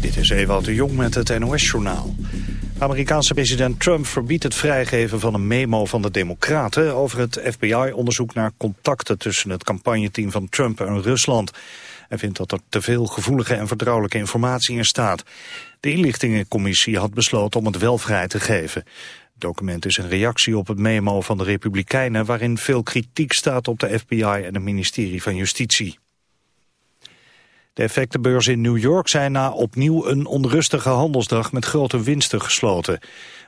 Dit is Ewout de Jong met het NOS-journaal. Amerikaanse president Trump verbiedt het vrijgeven van een memo van de Democraten... over het FBI-onderzoek naar contacten tussen het campagneteam van Trump en Rusland. Hij vindt dat er te veel gevoelige en vertrouwelijke informatie in staat. De inlichtingencommissie had besloten om het wel vrij te geven. Het document is een reactie op het memo van de Republikeinen... waarin veel kritiek staat op de FBI en het ministerie van Justitie. De effectenbeurzen in New York zijn na opnieuw een onrustige handelsdag met grote winsten gesloten.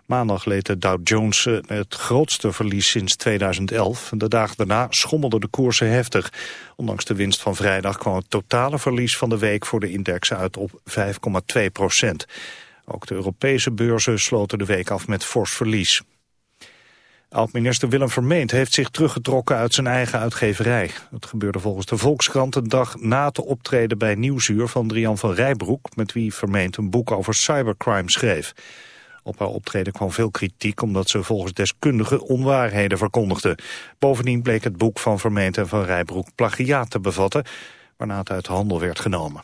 Maandag leed de Dow Jones eh, het grootste verlies sinds 2011. De dagen daarna schommelden de koersen heftig. Ondanks de winst van vrijdag kwam het totale verlies van de week voor de index uit op 5,2 procent. Ook de Europese beurzen sloten de week af met fors verlies. Oud-minister Willem Vermeend heeft zich teruggetrokken uit zijn eigen uitgeverij. Het gebeurde volgens de Volkskrant een dag na het optreden bij Nieuwsuur van Drian van Rijbroek... met wie Vermeend een boek over cybercrime schreef. Op haar optreden kwam veel kritiek omdat ze volgens deskundigen onwaarheden verkondigde. Bovendien bleek het boek van Vermeend en van Rijbroek plagiaat te bevatten... waarna het uit handel werd genomen.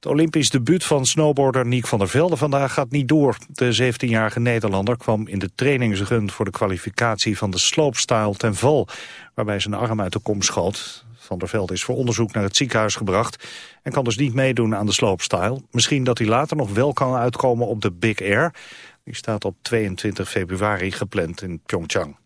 Het Olympisch debuut van snowboarder Niek van der Velde vandaag gaat niet door. De 17-jarige Nederlander kwam in de trainingsrun voor de kwalificatie van de slopestyle ten val, waarbij zijn arm uit de kom schoot. Van der Velde is voor onderzoek naar het ziekenhuis gebracht en kan dus niet meedoen aan de slopestyle. Misschien dat hij later nog wel kan uitkomen op de Big Air. Die staat op 22 februari gepland in Pyeongchang.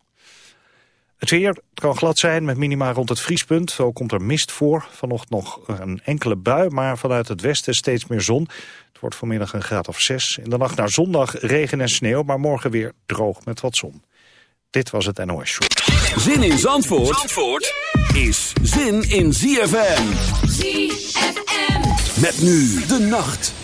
Het weer kan glad zijn met minima rond het vriespunt. Zo komt er mist voor. Vanochtend nog een enkele bui, maar vanuit het westen steeds meer zon. Het wordt vanmiddag een graad of zes. In de nacht naar zondag regen en sneeuw, maar morgen weer droog met wat zon. Dit was het NOS Show. Zin in Zandvoort, Zandvoort is zin in ZFM. ZFM. Met nu de nacht.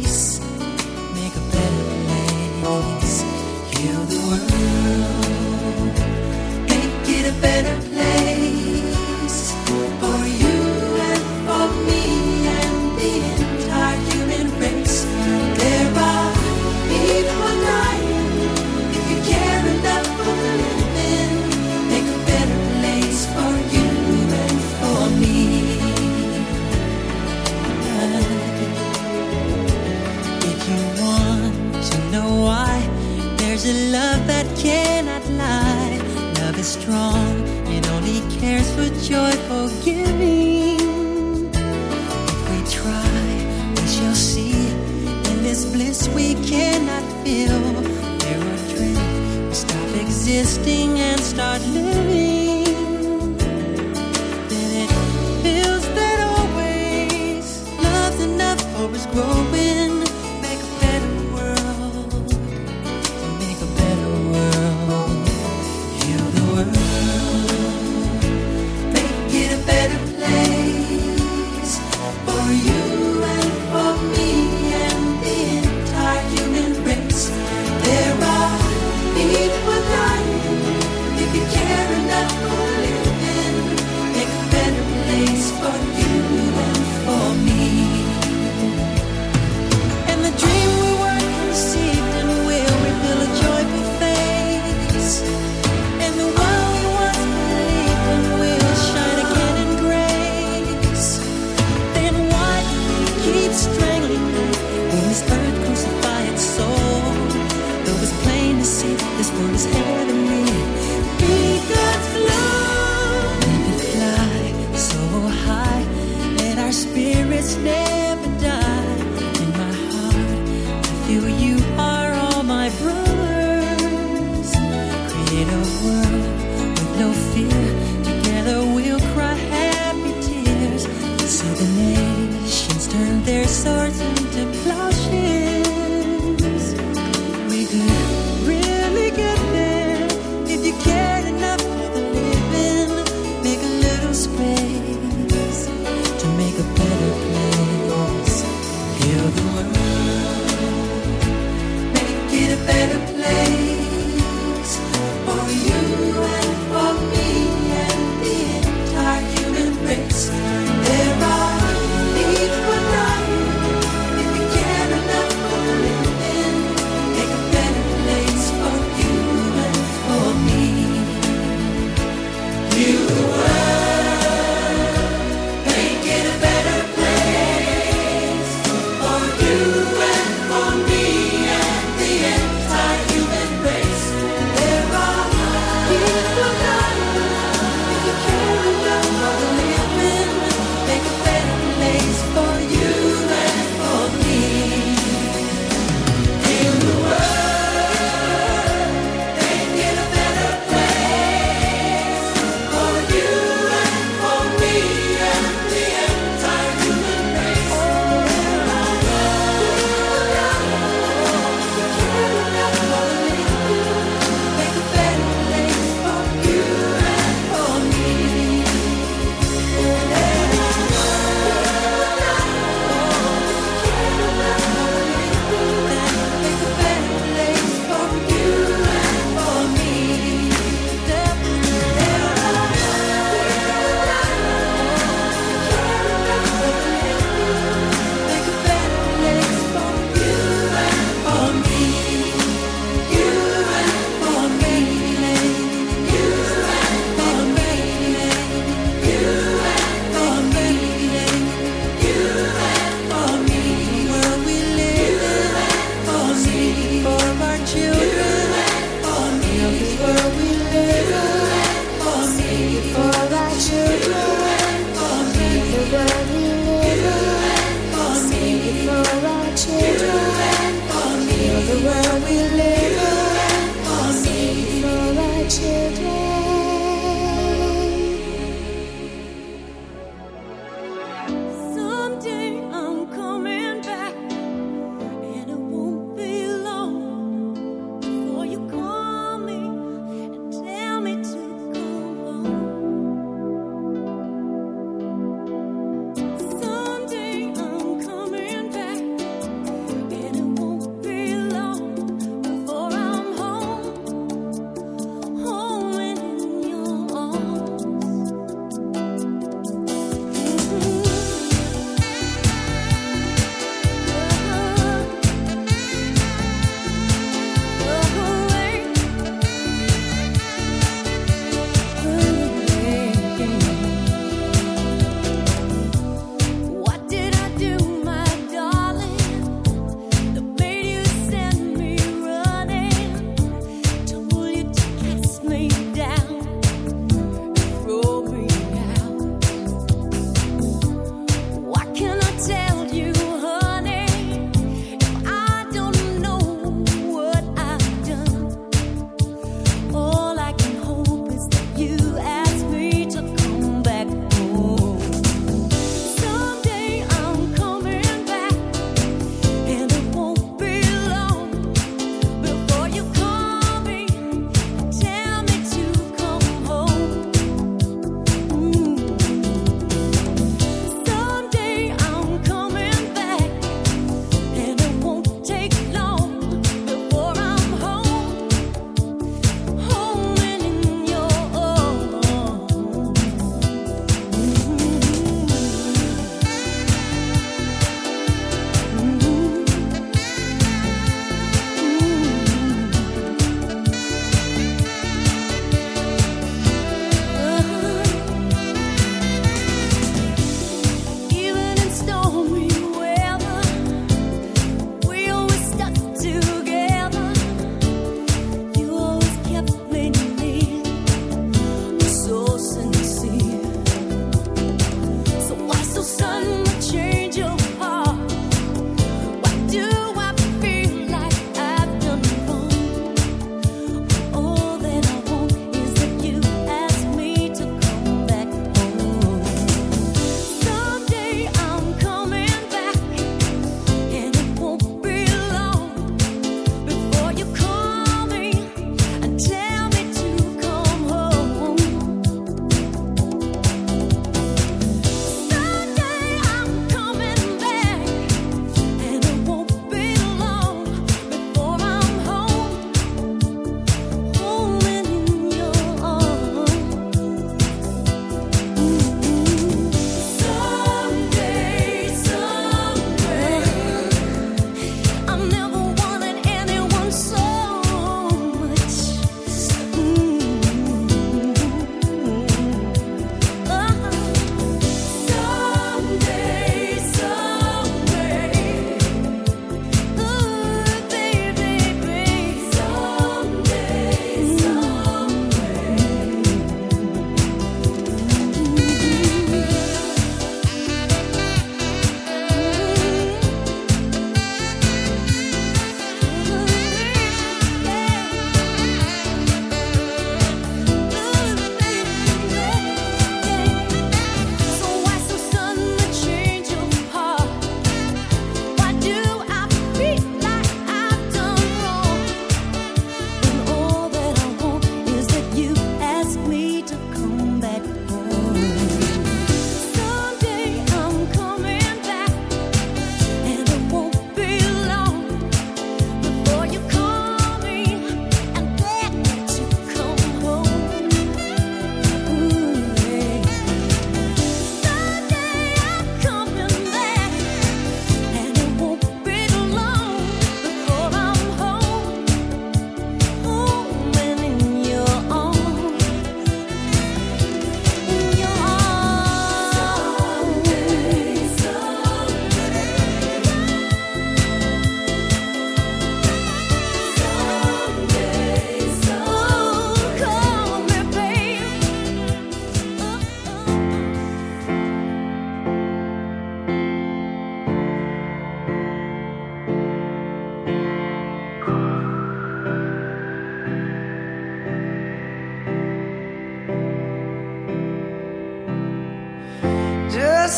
listening.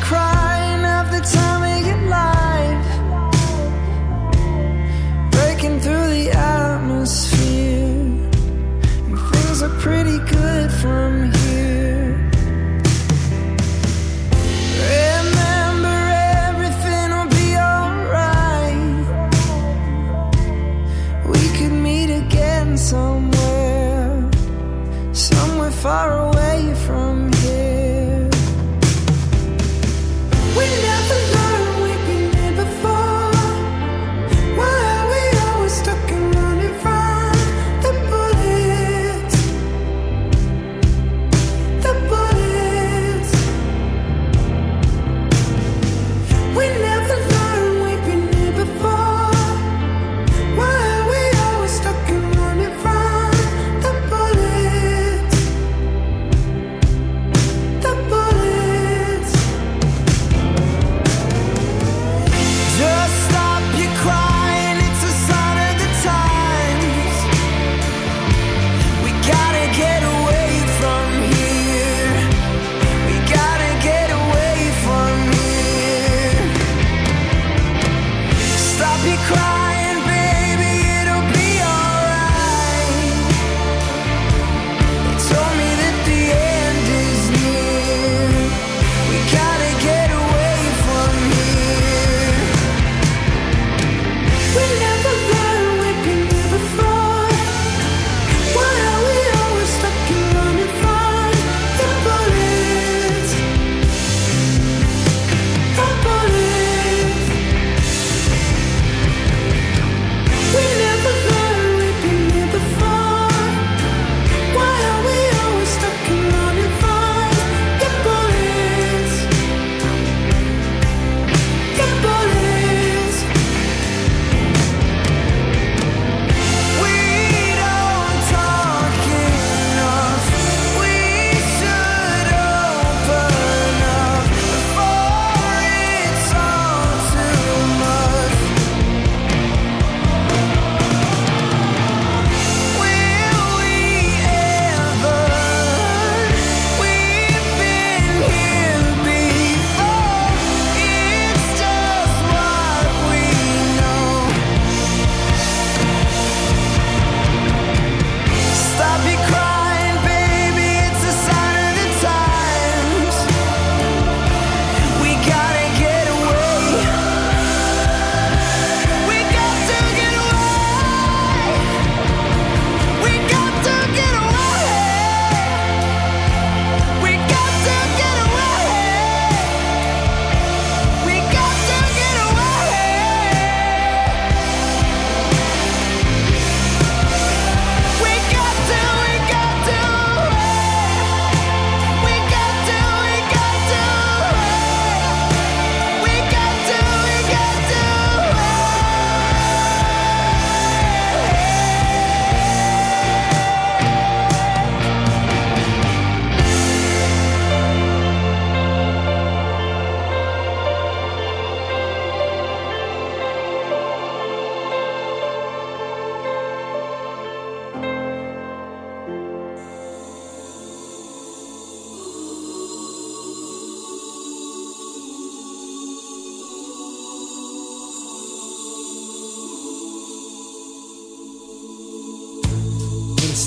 cry.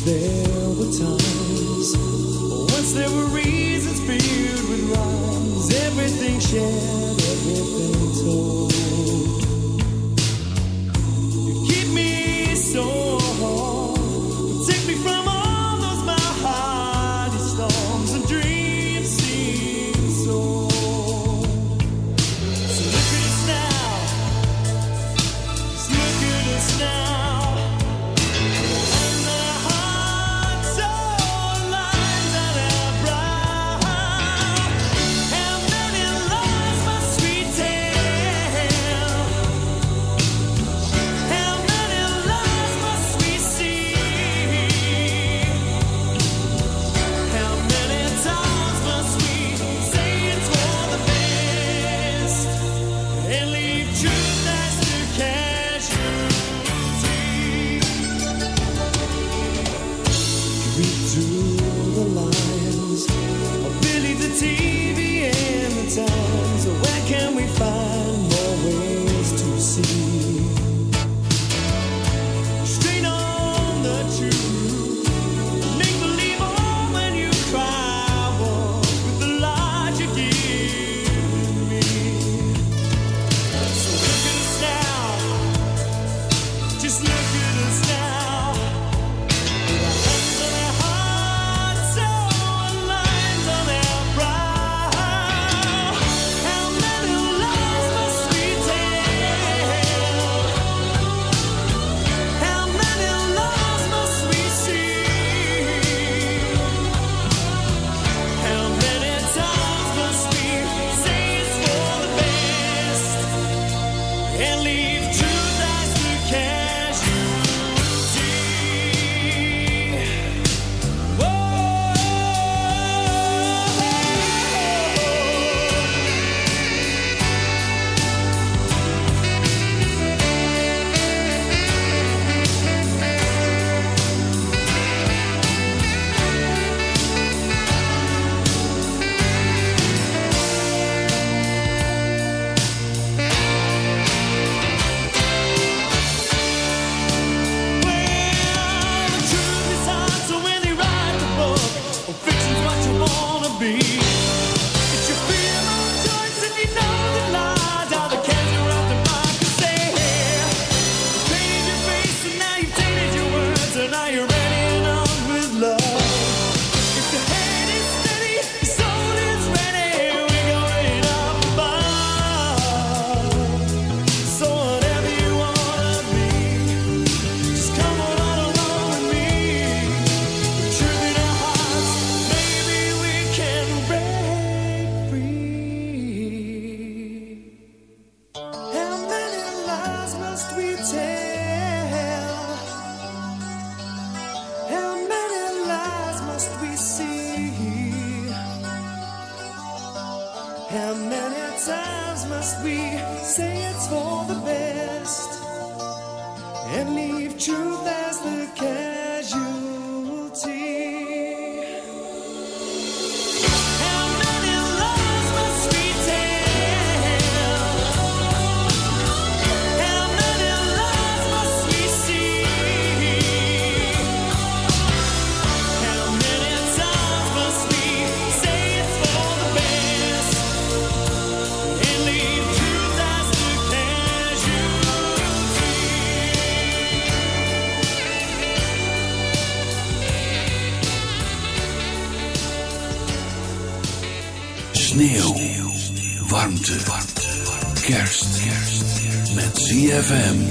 there were times, once there were reasons filled with rhymes, everything shared, everything told. ZFM.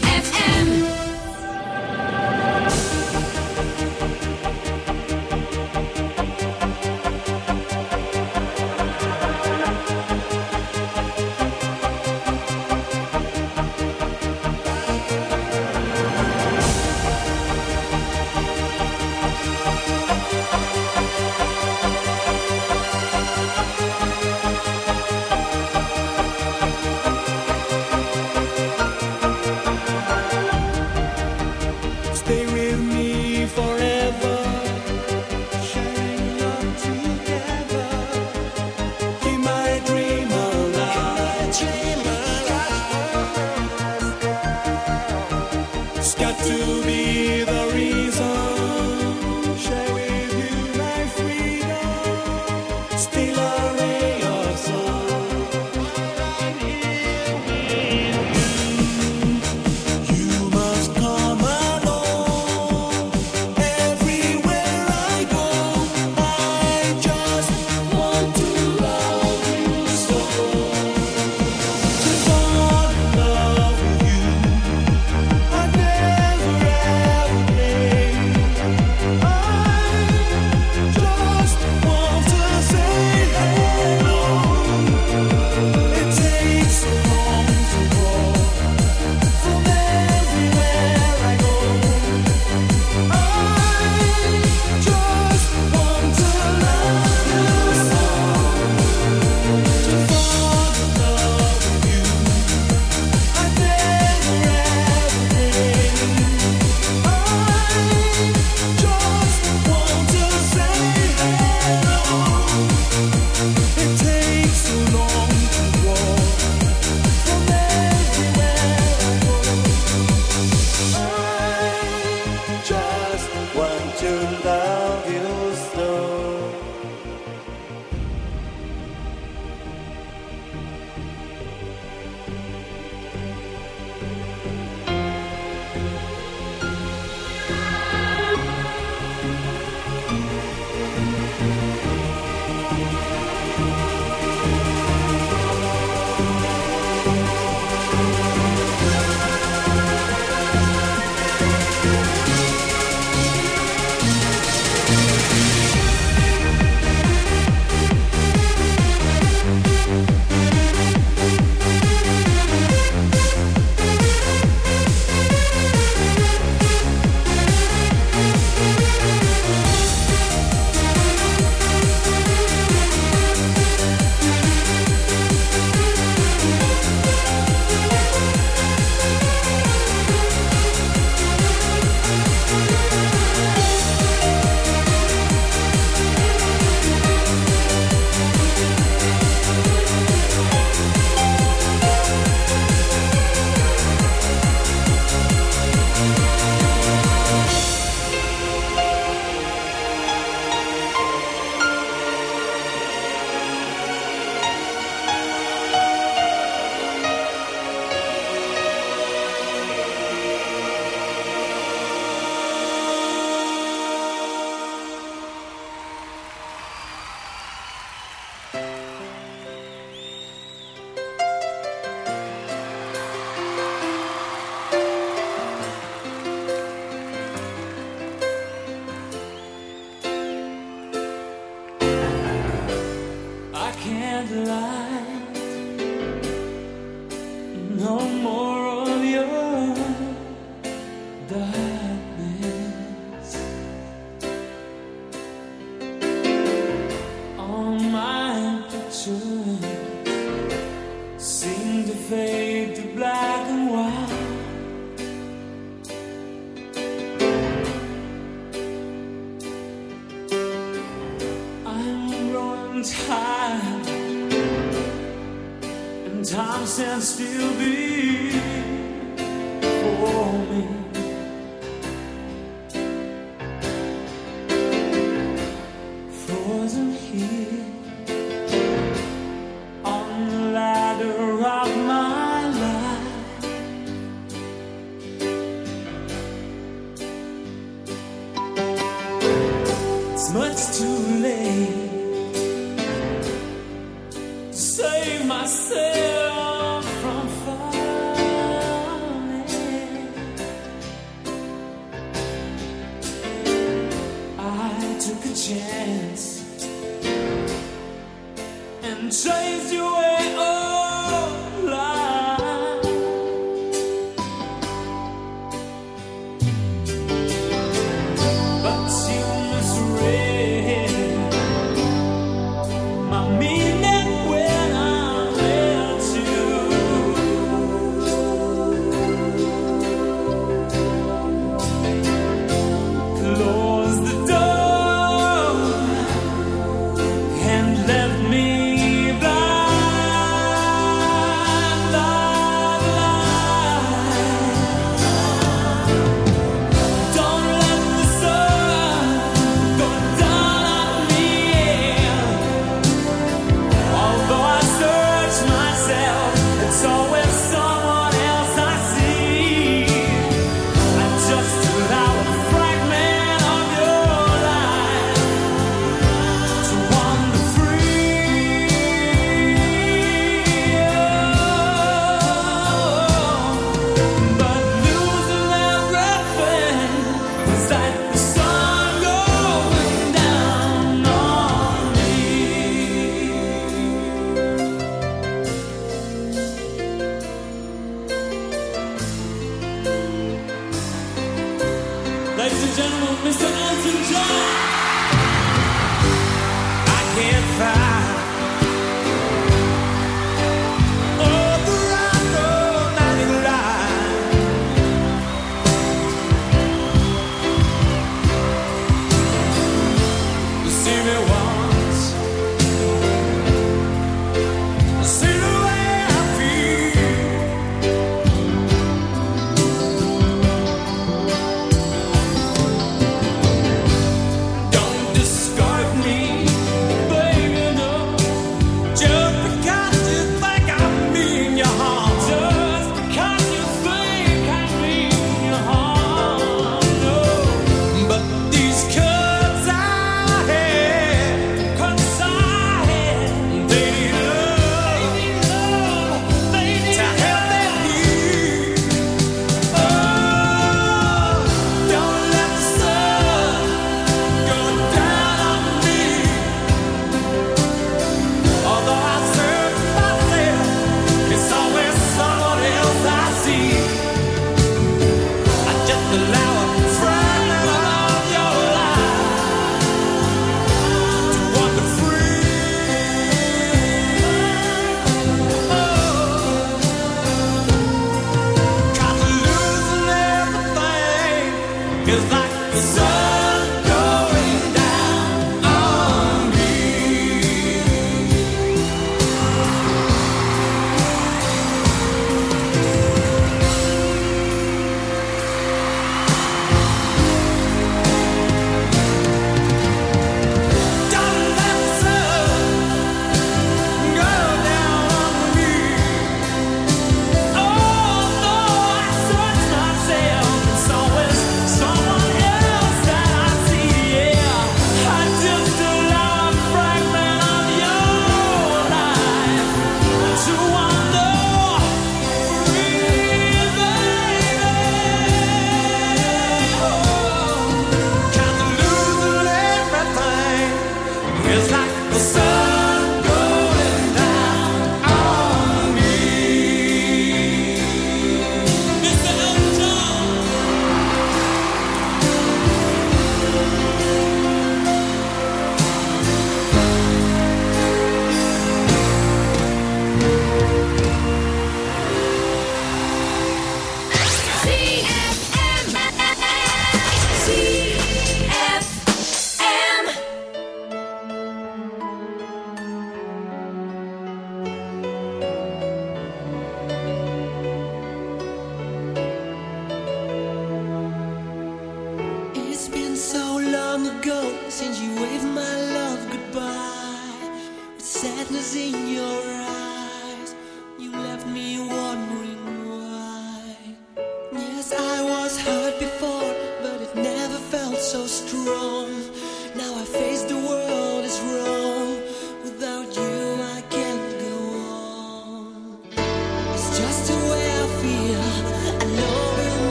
go since you waved my love goodbye with sadness in your eyes.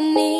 symphony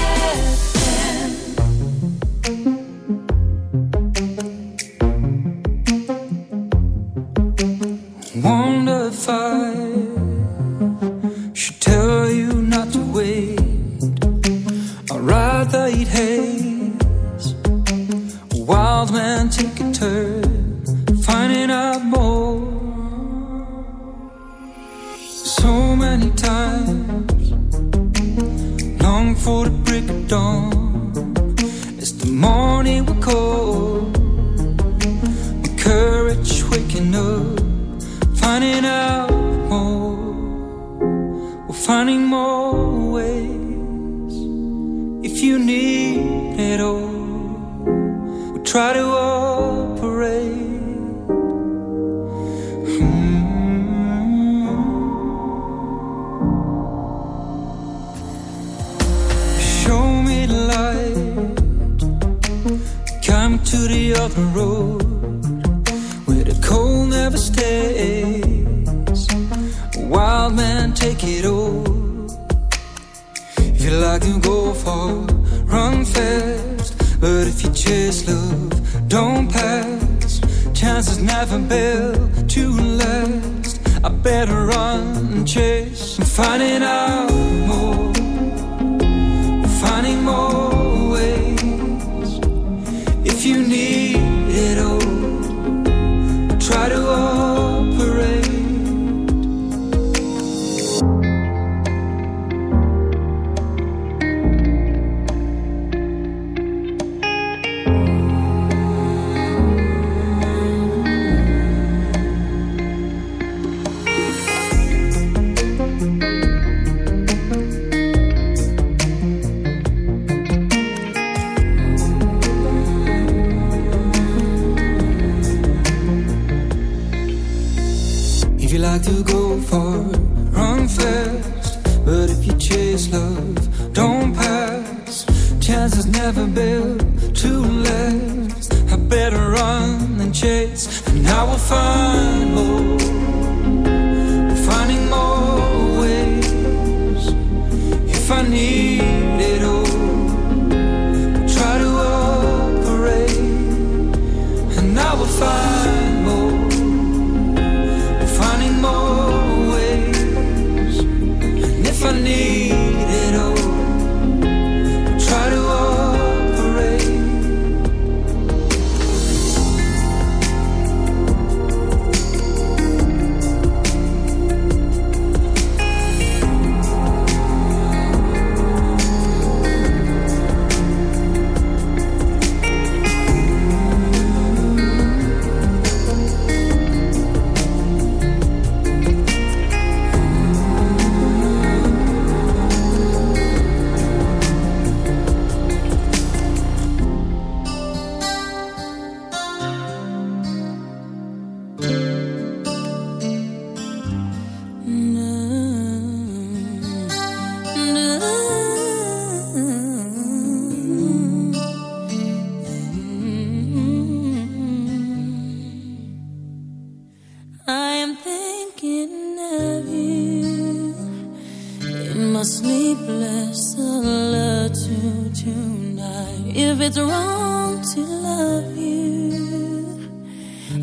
If it's wrong to love you,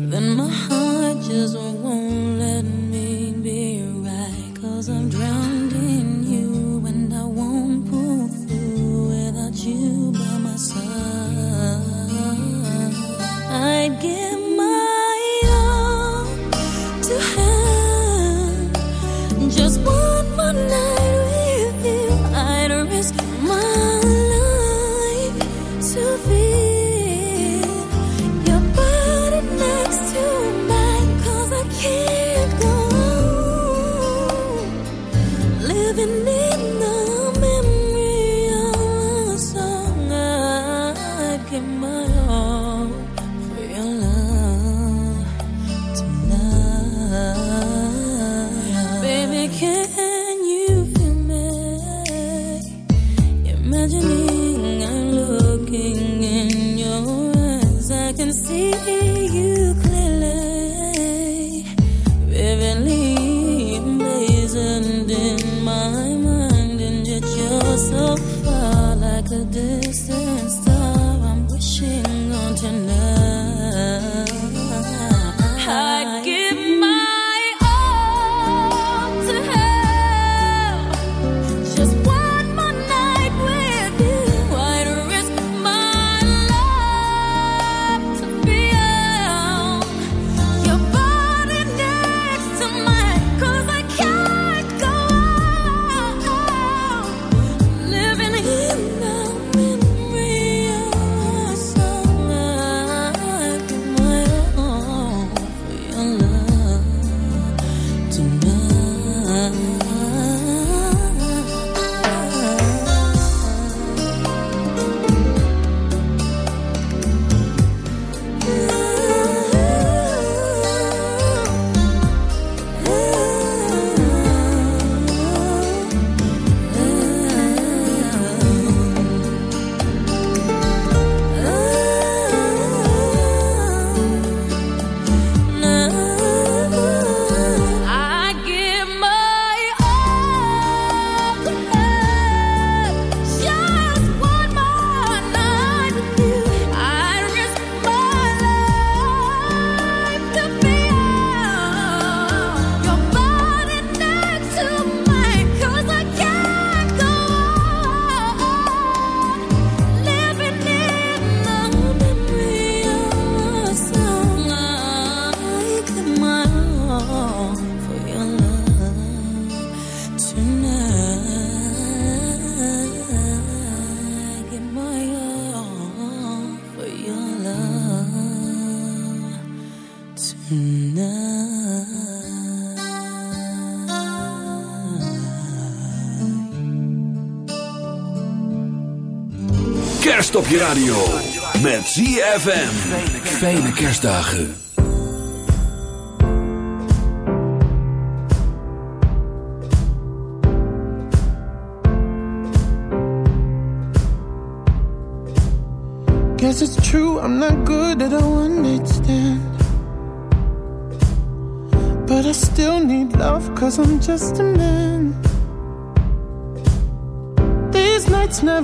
then my heart just won't. op je radio. Met ZFM. Fijne kerstdagen. Guess it's true, I'm not good at all understand. But I still need love, cause I'm just a man.